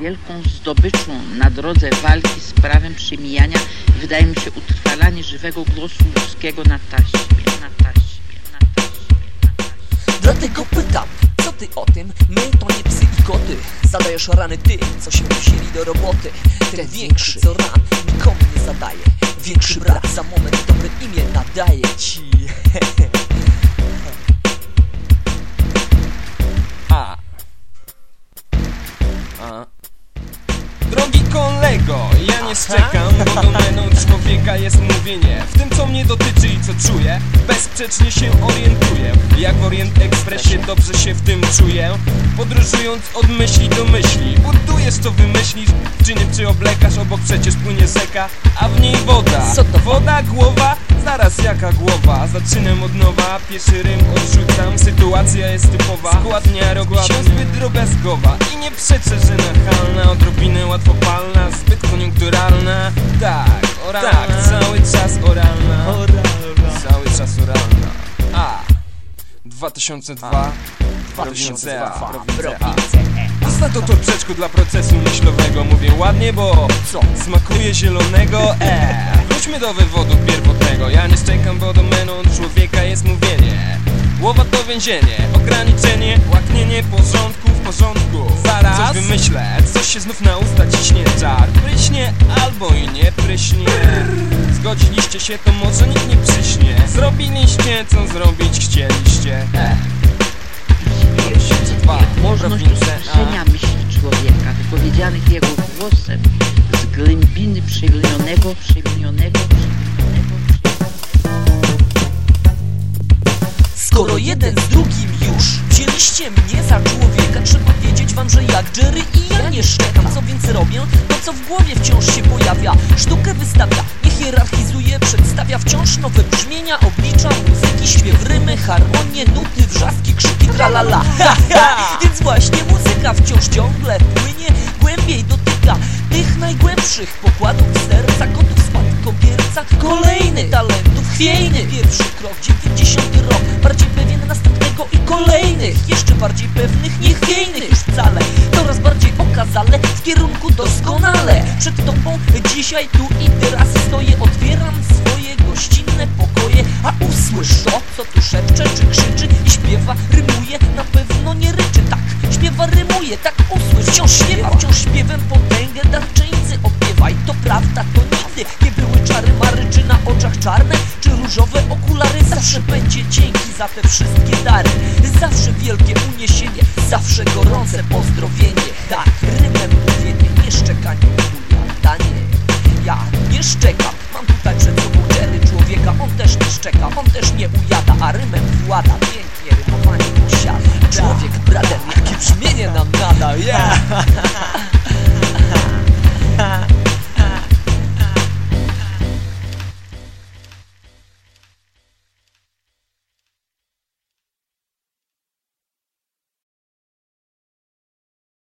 Wielką zdobyczą na drodze walki z prawem przemijania wydaje mi się utrwalanie żywego głosu ludzkiego na taśmie, na taśmie, na taśmie, na taśmie. Dlatego pytam, co ty o tym? My to nie psy i koty. Zadajesz rany ty, co się wzięli do roboty. Ten większy, co ran nikomu nie zadaje. Większy brat za moment dobre imię nadaje ci nie szczekam, bo domeną człowieka jest mówienie. W tym co mnie dotyczy i co czuję, bezsprzecznie się orientuję. Jak w Orient Expressie dobrze się w tym czuję. Podróżując od myśli do myśli Budujesz co wymyślisz, czy nie czy oblekasz Obok przecież płynie rzeka, a w niej woda? Woda, głowa, zaraz jaka głowa? Zaczynam od nowa, pierwszy rym odrzucam. Sytuacja jest typowa, składnia się zbyt drobiazgowa. I nie przeczę, że nachalna, odrobinę łatwopalna. Zbyt koniunkturalna, tak, oralna. Tak, cały czas oralna. Cały czas oralna. A. 2002 Prowincja A. Prowincja A. Zostań to torczeczku dla procesu myślowego. Mówię ładnie, bo co? Smakuje zielonego, e Wróćmy do wywodu pierwotnego. Ja nie szczekam, bo domeną człowieka jest mówienie. Głowa to więzienie, ograniczenie, łaknienie porządku w porządku. Zaraz coś wymyślę, coś się znów na usta ciśnie. Czar Pryśnie albo i nie pryśnie. Zgodziliście się, to może nikt nie przyśnie. Zrobiliście, co zrobić chcieliście. E. 2002 Możność usłyszenia myśli człowieka, wypowiedzianych jego głosem z głębiny przewienionego, jeden z drugim już. Wzięliście mnie za człowieka. Trzeba wiedzieć wam, że jak Jerry i ja nie szczekam? Co więc robię? To co w głowie wciąż się pojawia. Sztukę wystawia, nie hierarchizuje Przedstawia wciąż nowe brzmienia Oblicza muzyki, śpiew, rymy, harmonie Nuty, wrzaski, krzyki, tralala ha, ha. Więc właśnie muzyka wciąż ciągle płynie Głębiej dotyka tych najgłębszych pokładów serca Kotów spadkobierca Kolejny talentów chwiejny Pierwszy krok, 90 rok pewnych, niechwiejnych już wcale Coraz bardziej okazale W kierunku doskonale. Przed tobą dzisiaj, tu i teraz stoję Otwieram swoje gościnne pokoje A usłysz to, co tu szepcze czy krzyczy I śpiewa, rymuje, na pewno nie ryczy. Tak, śpiewa, rymuje, tak usłysz Wciąż śpiewa, wciąż śpiewem potęgę darczyńcy Opiewaj, to prawda, to nigdy Nie były czary mary, czy na oczach czarne Czy różowe okulary. Zawsze będzie dzięki za te wszystkie dary. Zawsze wielkie Zawsze gorące pozdrowienie. Tak, rymem